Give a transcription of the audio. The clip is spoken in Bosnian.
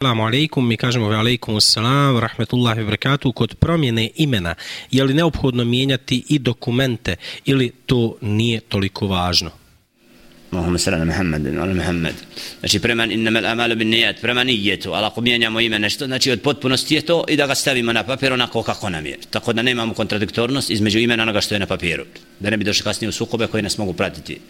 Assalamu alaikum, mi kažemo ve alaikum assalam, rahmetullahi wabarakatuh, kod promjene imena, je li neophodno mijenjati i dokumente ili to nije toliko važno? Allahumma salli ala Muhammedin ala Muhammed. Znači prema innamal amalu bin nijat, prema nijetu, ali ako mijenjamo ime nešto, znači od potpunosti je to i da ga stavimo na papir onako kako nam je. Tako da nemamo kontradiktornost između imena onoga što je na papiru. Da ne bi došli kasnije u sukobe koji nas mogu pratiti